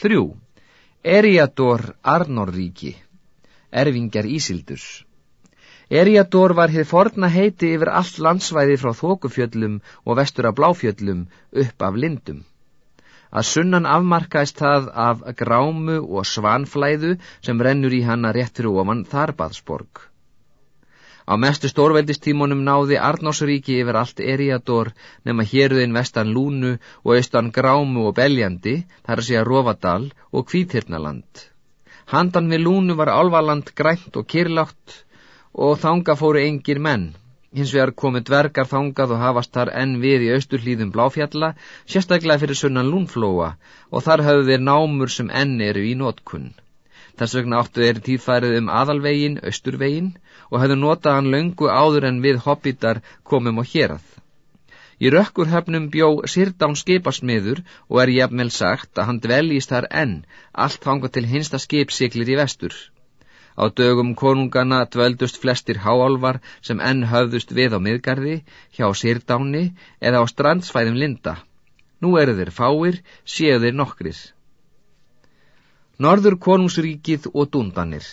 3. Eriador Arnorríki Erfingjar Ísildus Eriador var hér forna heiti yfir allt landsvæði frá Þókufjöllum og vestur af Bláfjöllum upp af Lindum. Að sunnan afmarkaðist það af grámu og svanflæðu sem rennur í hana réttur ofan Þarbaðsborg. Á mestu stórveldistímonum náði Arnósríki yfir allt Eriador nema héruðin vestan Lúnu og austan Grámu og Beljandi, þar að segja Rófadal og Kvítirnaland. Handan við Lúnu var Álvaland grænt og kirlátt og þanga fóru engir menn. Hins vegar komu dvergar þangað og hafast þar enn við í austurlýðum Bláfjalla, sérstaklega fyrir sunnan Lúnflóa og þar höfðu þeir námur sem enn eru í nótkunn. Þess vegna áttu þeir tíðfærið um aðalvegin, austurvegin og hefðu notað hann löngu áður en við hobbitar komum og hérað. Í rökkurhöfnum bjó Sirdán skipasmiður og er jafnvel sagt að hann dveljist þar enn, allt fanga til hinsta skipsiklir í vestur. Á dögum konungana dvöldust flestir háálvar sem enn höfðust við á miðgarði, hjá Sirdáni eða á strandsfæðum linda. Nú eru þeir fáir, séu þeir nokkrir. Norður konungsríkið og dundanir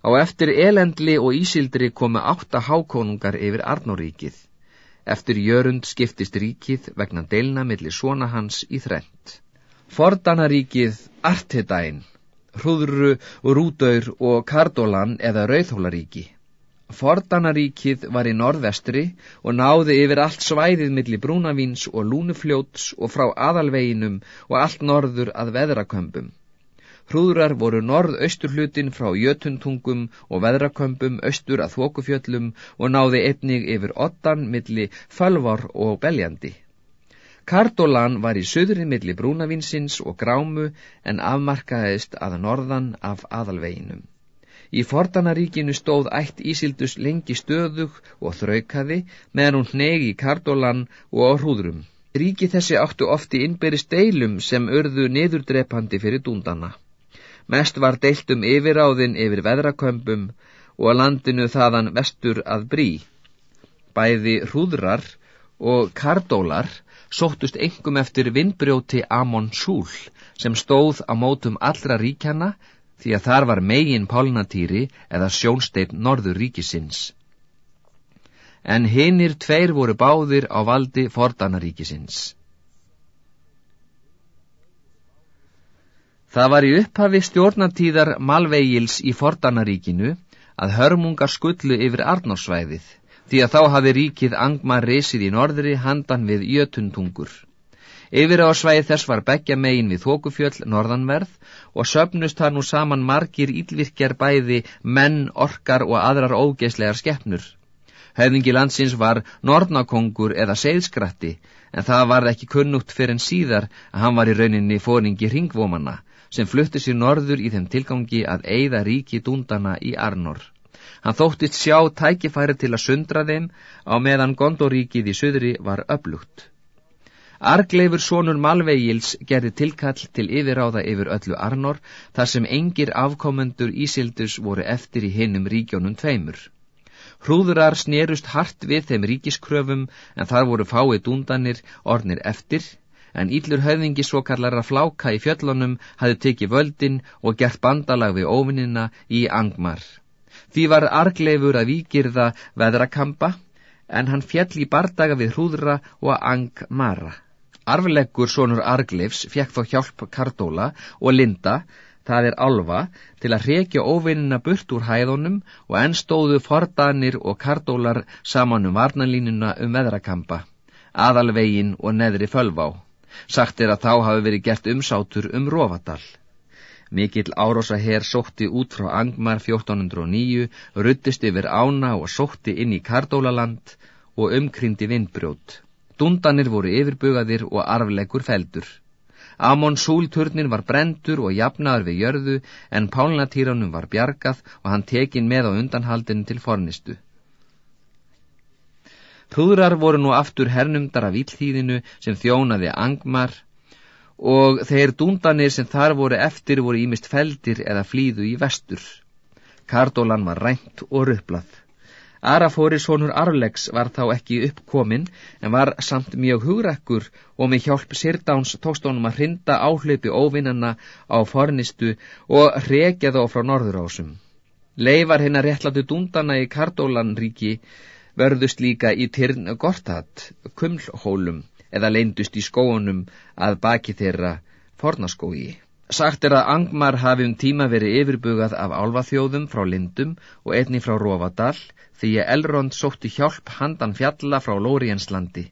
Á eftir elendli og ísildri komu átta hákonungar yfir Arnoríkið. Eftir jörund skiptist ríkið vegna deilna millir svona hans í þrent. Fordanaríkið Artedæn, Hrúðru, Rúdaur og Kardólan eða Rauðhólaríki. Fordanaríkið var í norðvestri og náði yfir allt svæðið millir Brúnavíns og Lúnufljóts og frá aðalveginum og allt norður að veðrakömbum. Hrúðrar voru norð-austurhlutin frá jötuntungum og veðrakömbum austur að þókufjöllum og náði einnig yfir ottan milli fölvar og beljandi. Kardolan var í söðri milli brúnavinsins og grámu en afmarkaðist að norðan af aðalveginum. Í Fordanaríkinu stóð ætt Ísildus lengi stöðug og þraukaði meðan hún hnegi í Kardolan og á hrúðrum. Ríki þessi áttu ofti innberi steilum sem örðu niðurdrepandi fyrir dúndana. Mest var deilt um yfiráðin yfir veðrakömbum og landinu þaðan vestur að brí. Bæði hrúðrar og kardólar sóttust engum eftir vinnbrjóti Amon Súl sem stóð á mótum allra ríkjana því að þar var megin pálnatýri eða sjónsteinn norður ríkisins. En hinnir tveir voru báðir á valdi fordanaríkisins. Það var í upphafi stjórnatíðar Malveigils í Fordanaríkinu að hörmungar skullu yfir Arnorsvæðið, því að þá hafi ríkið Angmar resið í norðri handan við Jötuntungur. Yfir á svæði þess var begja megin við Þókufjöll norðanverð og söpnust það nú saman margir ílvirkjar bæði menn, orkar og aðrar ógeislegar skeppnur. Höfningi landsins var Nornakongur eða Seiðskratti, en það var ekki kunnugt fyrir en síðar að hann var í rauninni fóringi ringvómanna sem flutti sér norður í þeim tilgangi að eigða ríki dúndana í Arnor. Hann þóttist sjá tækifæri til að sundra þeim á meðan Gondoríkið í söðri var öflugt. Argleifur sonur Malvegils gerði tilkall til yfiráða yfir öllu Arnor þar sem engir afkomendur Ísildus voru eftir í hinnum ríkjónum tveimur. Hrúðurar snerust hart við þeim ríkiskröfum en þar voru fáið dúndanir ornir eftir en íllur höfðingi svo kallara fláka í fjöllunum hafi tekið völdin og gert bandalag við óvinnina í Angmar. Því var argleifur að vikirða veðrakampa, en hann fjall í bardaga við hrúðra og Angmara. Arfleggur sonur argleifs fekk þó hjálp Kardóla og Linda, það er alfa, til að reykja óvinnina burt úr hæðunum og enn stóðu fordanir og Kardólar saman um varnalínuna um veðrakampa, aðalvegin og neðri fölvá. Sagt er að þá hafi verið gert umsátur um Rófadal. Mikill árosa herr sótti út frá Angmar 1409, ruttist yfir ána og sótti inn í Kardólaland og umkryndi vindbrjót. Dundanir voru yfirbugaðir og arflegur feldur. Amon súlturnin var brendur og jafnaður við jörðu en pálnatýranum var bjargað og hann tekin með á undanhaldin til fornistu. Púðrar voru nú aftur hernumdar af íllþýðinu sem þjónaði angmar og þeir dúndanir sem þar voru eftir voru ímist feldir eða flýðu í vestur. Kardólan var rænt og rupplað. Arafóri sonur Arlegs var þá ekki uppkominn en var samt mjög hugrekkur og með hjálp Sirdáns tókst honum að hrinda áhlaupi óvinnana á fornistu og rekja þá frá norðurásum. Leifar hennar réttlatu dúndana í Kardólanríki verðust líka í Tyrn Gortat, kumlhólum eða leindust í skóunum að baki þeirra fornaskói. Sagt er að Angmar hafi um tíma verið yfirbugað af álvaþjóðum frá Lindum og einni frá Rófadal því að Elrond sótti hjálp handan fjalla frá Lórienslandi.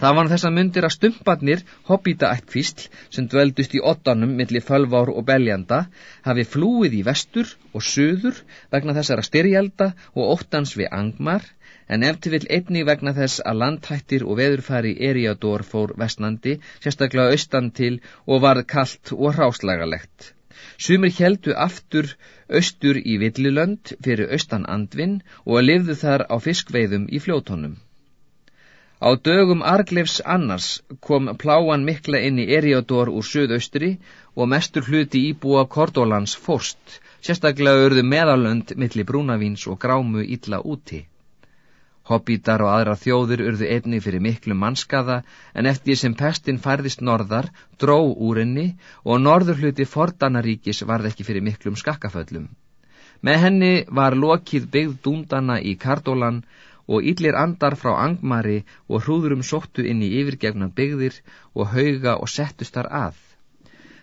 Það var þess að myndir að stumparnir hobbíta ættkvísl sem dveldust í ottanum millir fölvár og beljanda hafi flúið í vestur og söður vegna þessara styrjalda og óttans við Angmar en eftir vill einni vegna þess að landhættir og veðurfari Eriador fór vestnandi, sérstaklega austan til og varð kallt og hráslagalegt. Sumir heldu aftur austur í Villilönd fyrir austan Andvin og lifðu þar á fiskveiðum í fljótonum. Á dögum Argleifs annars kom pláan mikla inn í Eriador úr söðaustri og mestur hluti íbúa Kordólans fórst, sérstaklega örðu meðalönd millir Brúnavíns og Grámu illa úti. Hobbítar og aðra þjóður urðu einni fyrir miklu mannskaða en eftir sem pestin færðist norðar dró úr henni og norður hluti Fordanaríkis varð ekki fyrir miklum skakkaföllum. Með henni var lokið byggð dúndana í Kardólan og yllir andar frá Angmari og hrúðurum sóttu inn í yfirgefna byggðir og hauga og settust þar að.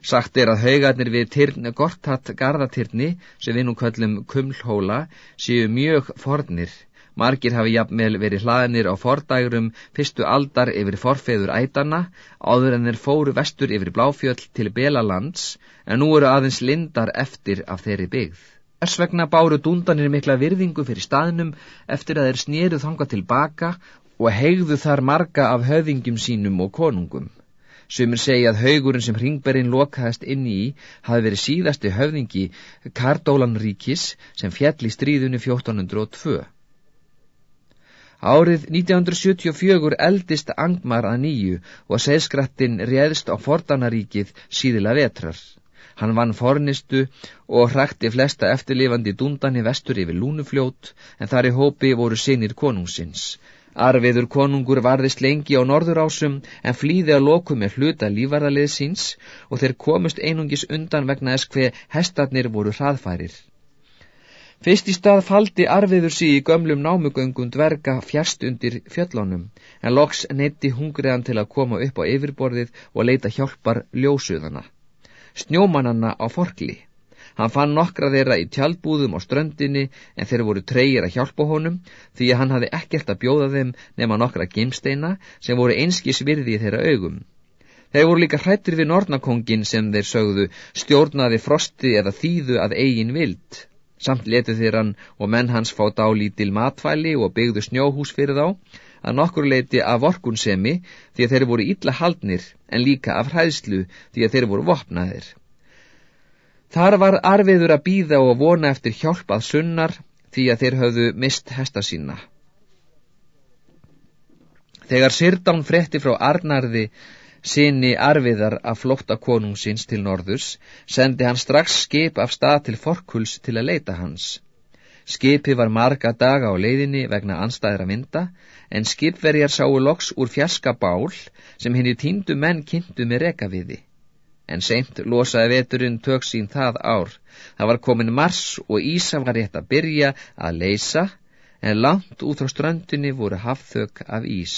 Sagt er að haugarnir við Tyrn Gortat Garðatyrni, sem við nú köllum Kumlhóla, séu mjög fornir Margir hafi jafnvel verið hlaðinir á fordægurum fyrstu aldar yfir forfeður ætana, áður en þeir fóru vestur yfir Bláfjöll til Belalands, en nú eru aðeins lindar eftir af þeirri byggð. Þess vegna báru dúndanir mikla virðingu fyrir staðnum eftir að þeir snýru þanga tilbaka og hegðu þar marga af höfðingjum sínum og konungum. Sumir segja að haugurinn sem Ringberinn lokaðist inn í hafi verið síðasti höfðingi Kardólanríkis sem fjall í stríðunni 1402. Árið 1974 eldist Angmar að nýju og segskrattin réðst á Fordanaríkið síðila vetrar. Hann vann fornistu og hrakti flesta eftirlifandi dundan í vestur yfir lúnufljót en þar í hópi voru sinir konungsins. Arviður konungur varðist lengi á norðurásum en flýði að loku með hluta lífaralið síns og þeir komust einungis undan vegna þess hver hestarnir voru hraðfærir. Fyrst í stað faldi arfiður sí í gömlum námugöngum dverga fjast undir fjöllunum, en loks neytti hungriðan til að koma upp á yfirborðið og leita hjálpar ljósuðana. Snjómananna á forkli. Hann fann nokkra þeirra í tjaldbúðum á ströndinni en þeir voru treyir að hjálpa honum því að hann hafi ekkert að bjóða þeim nema nokkra gimsteina sem voru einskis virði í þeirra augum. Þeir voru líka hrættir við nornakongin sem þeir sögðu stjórnaði frosti eða þýðu að eigin vild. Samt letu þeir hann og menn hans fá dálítil matfæli og byggðu snjóhús fyrir þá, að nokkur leiti af vorkunsemi því að þeir voru illa haldnir en líka af hræðslu því að þeir voru vopnaðir. Þar var arfiður að býða og vona eftir hjálpað sunnar því að þeir höfðu mist hesta sína. Þegar Sirdán fretti frá Arnarði sinni arfiðar af flótta konungsins til norðus, sendi hann strax skip af stað til Forkuls til að leita hans. Skipi var marga daga á leiðinni vegna anstæðra mynda, en skipverjar sáu loks úr fjaska bál sem henni tíndu menn kynntu með rekaviði. En seint losaði veturinn tök sín það ár. Það var komin mars og Ísa var rétt að byrja að leysa, en langt út á ströndinni voru hafþök af Ís.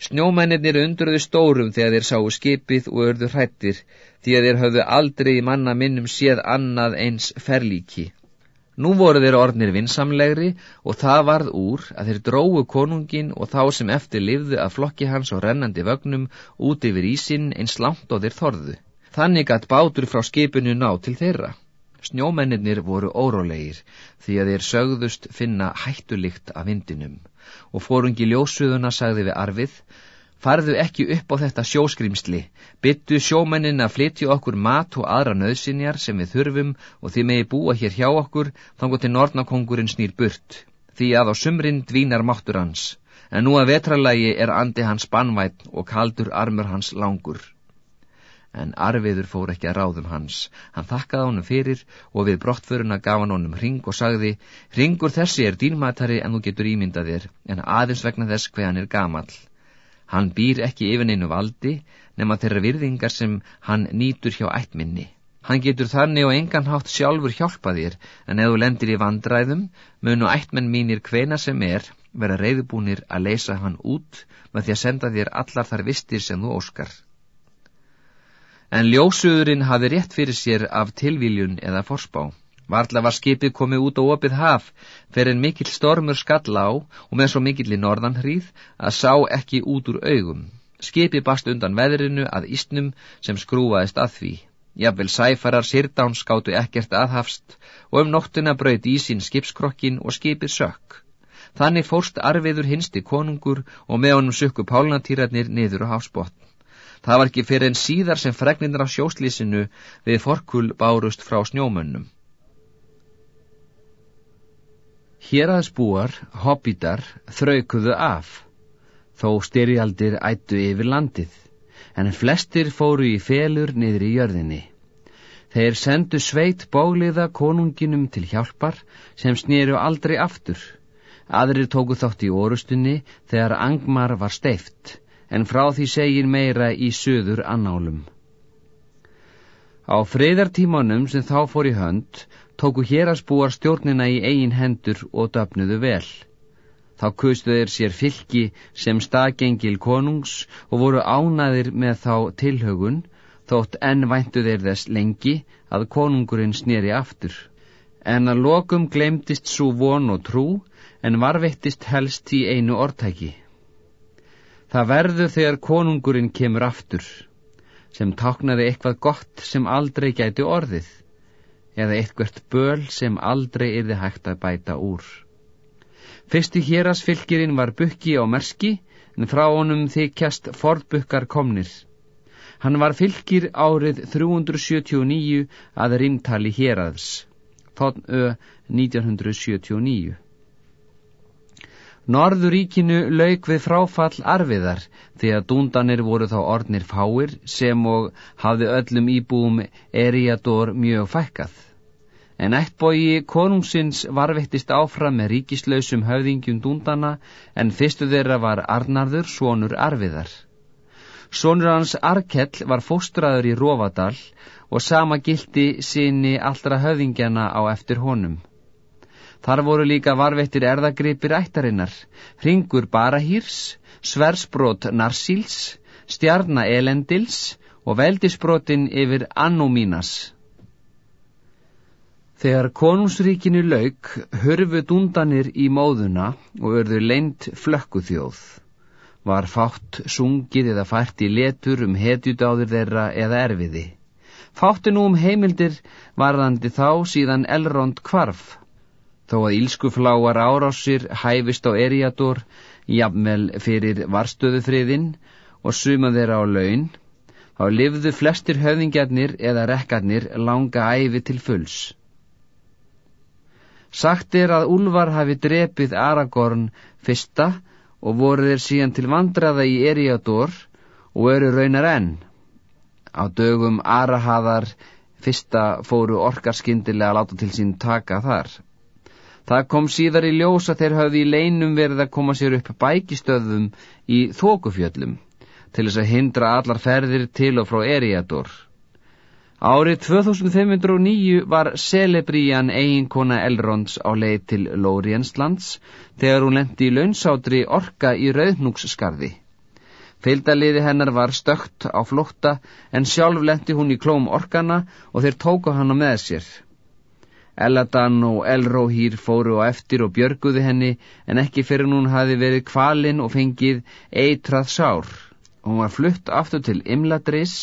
Snjómennir undruðu stórum þegar þeir sáu skipið og örðu hrættir því að þeir höfðu aldrei í manna minnum séð annað eins ferlíki. Nú voru þeir orðnir vinsamlegri og það varð úr að þeir dróðu konungin og þá sem eftir livðu að flokki hans og rennandi vögnum út yfir ísin eins langt og þeir þorðu. Þannig að bátur frá skipinu ná til þeirra. Snjómennir voru órólegir því að þeir sögðust finna hættulikt af vindinum og fórungi ljósuðuna sagði við arfið farðu ekki upp á þetta sjóskrimsli byttu sjómennin að flytja okkur mat og aðra nöðsinjar sem við þurfum og þið megi búa hér hjá okkur þannig til nortnakongurinn snýr burt því að á sumrin dvínar máttur hans. En nú að vetralagi er andi hans banvætt og kaldur armur hans langur en arfiður fór ekki að ráðum hans. Hann þakkaði honum fyrir og við brottföruna gaf hann honum ring og sagði, ringur þessi er dýrmætari en þú getur ímyndað þér, en aðeins vegna þess hver hann er gamal. Hann býr ekki yfir neinu valdi, nema þeirra virðingar sem hann nýtur hjá ættminni. Hann getur þannig og engan hátt sjálfur hjálpa þér, en ef þú lendir í vandræðum, munu ættmenn mínir hvena sem er vera reyðbúnir að leysa hann út með því að senda þér allar þar vistir sem þú óskar en ljósuðurinn hafi rétt fyrir sér af tilvíljun eða forspá. Varla var skipið komið út á opið haf fyrir en mikill stormur skall á og með svo mikill í norðanhríð að sá ekki út úr augum. Skipið bast undan veðrinu að ísnum sem skrúaðist að því. Jafnvel sæfarar sirdáns skáttu ekkert aðhafst og um nóttina braut í sín skipskrokkin og skipið sökk. Þannig fórst arfiður hinsti konungur og með honum sökku pálnatýrarnir niður á hafsbotn. Það var ekki fyrir en síðar sem fregnindar af sjóslísinu við forkul bárust frá snjómönnum. Hér aðeins búar, hobbitar, þraukuðu af, þó styrjaldir ættu yfir landið, en flestir fóru í felur niður í jörðinni. Þeir sendu sveit bóliða konunginum til hjálpar sem snýru aldrei aftur. Aðrir tóku þátt í orustunni þegar angmar var steift, en frá því segir meira í söður annálum. Á freyðartímanum sem þá fór í hönd tóku hér að spúar stjórnina í eigin hendur og döfnuðu vel. Þá kustu þeir sér fylki sem staðgengil konungs og voru ánaðir með þá tilhögun, þótt enn væntu þeir þess lengi að konungurinn sneri aftur. En að lokum glemtist svo von og trú, en varvittist helst í einu orðtæki. Það verður þegar konungurinn kemur aftur, sem táknaði eitthvað gott sem aldrei gæti orðið, eða eitthvert böl sem aldrei yrði hægt að bæta úr. Fyrsti hérasfylgirinn var bukki á merski, en frá honum þykjast forbukkar komnir. Hann var fylgir árið 379 að rímtali héraðs, tónn ö 1979. Norðuríkinu lauk við fráfall arfiðar því að dúndanir voru þá orðnir fáir sem og hafði öllum íbúum Eriador mjög fækkað. En ættbógi konungsins varvettist áfram með ríkislausum höfðingjum dúndana en fyrstu þeirra var Arnarður, svonur arfiðar. Svonur hans Arkell var fóstraður í Rófadal og sama gildi sinni allra höfðingjana á eftir honum. Þar voru líka varvettir erðagripir ættarinnar, hringur barahýrs, sversbrot narsíls, stjarna elendils og veldisbrotin yfir annumínas. Þegar konungsríkinu lauk, hörfu dundanir í móðuna og örðu leint flökkuþjóð. Var fátt sungið eða fært í letur um hetjudáður þeirra eða erfiði. Fáttu nú um heimildir varðandi þá síðan Elrond kvarf þó að ílskufláar árásir hæfist á eriator, jafnvel fyrir varstöðufriðin og suma þeirra á laun, þá livðu flestir höfðingjarnir eða rekkarnir langa æfi til fulls. Sagt er að Úlvar hafi drepið Aragorn fyrsta og voru þeir síðan til vandraða í Eriador og eru raunar enn. Á dögum Arahadar fyrsta fóru orkarskindilega að láta til sín taka þar. Það kom síðar í ljós að þeir hafði í leinum verið að koma sér upp bækistöðum í þókufjöllum til þess að hindra allar ferðir til og frá Eriador. Árið 2509 var Celebrían eiginkona Elrons á leið til Lórienslands þegar hún lendi í launsátri orka í Rauðnúksskarði. Feildaliði hennar var stökt á flótta en sjálf lendi hún í klóm orkana og þeir tóku hana með sér. Eladan og Elróhýr fóru á eftir og björguði henni en ekki fyrir hún hafi verið kvalinn og fengið eitrað sár. Hún var flutt aftur til Imladris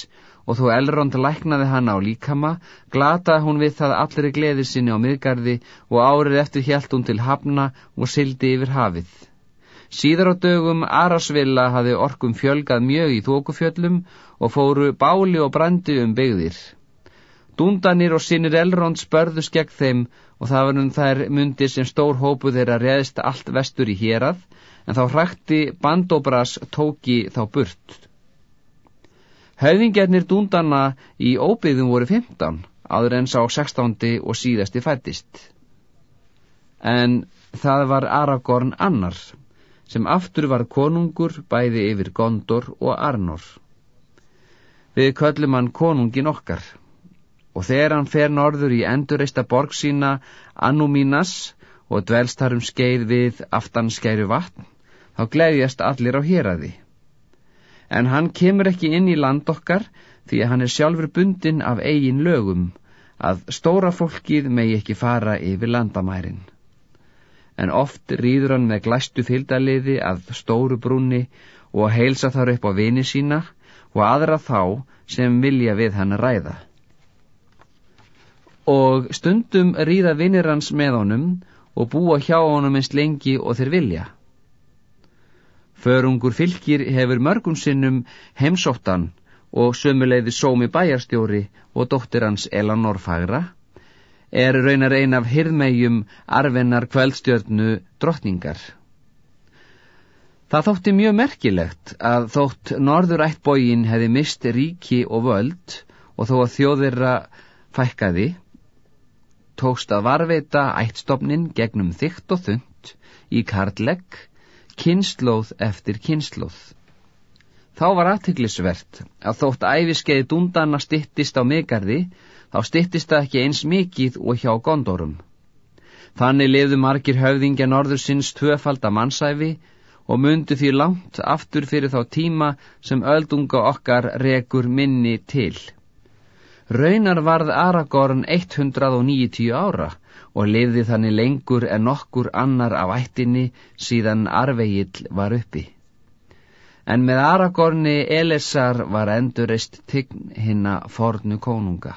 og þó Elrond læknaði hana á líkama, glataði hún við það allri gleði sinni á miðgarði og árið eftir hjælt hún til Hafna og sildi yfir hafið. Síðar á dögum Arasvilla hafi orkum fjölgað mjög í þókufjöllum og fóru báli og brandi um byggðir. Dúndanir og sinir Elrond spörðus gegn þeim og það var um þær mundir sem stór hópu þeirra reðist allt vestur í hérað, en þá hrækti Bandobras tóki þá burt. Höfðingjarnir dúndanna í óbyggðum voru 15, áður en sá 16. og síðasti fættist. En það var Aragorn annar, sem aftur var konungur bæði yfir Gondor og Arnor. Við köllum hann konungin okkar, og þegar hann fer norður í endurreista borg sína Anúmínas og dvelst þar um skeið við aftanskæru vatn, þá gleðjast allir á héræði en hann kemur ekki inn í land okkar því að hann er sjálfur bundin af eigin lögum að stóra fólkið megi ekki fara yfir landamærin. En oft rýður hann með glæstu fylgdaliði að stóru brúni og heilsa þar upp á vini sína og aðra þá sem vilja við hann ræða. Og stundum rýða vinir hans með honum og búa hjá honum eins lengi og þeir vilja. Förungur fylgir hefur mörgum sinnum heimsóttan og sömuleiði sómi bæjarstjóri og dóttir hans Elanor Fagra er raunar ein af hirðmegjum arfinnar kveldstjörnu drottningar. Það þótti mjög merkilegt að þótt norðurættbógin hefði mist ríki og völd og þó að þjóðirra fækkaði, tókst að varveita ættstofnin gegnum þygt og þund í karlegg kynnslóð eftir kynnslóð. Þá var aðtiklisvert að þótt æfiskeiði dúndanna stittist á megarði, þá stittist það ekki eins mikið og hjá gondorum. Þannig lifðu margir höfðingja norður sinns tvöfalda mannsæfi og myndu því langt aftur fyrir þá tíma sem öldunga okkar rekur minni til. Raunar varð Aragorn 190 ára og lifði þannig lengur en nokkur annar af ættinni síðan arvegill var uppi. En með Aragorni Elessar var endurist tign hinna fornu konunga.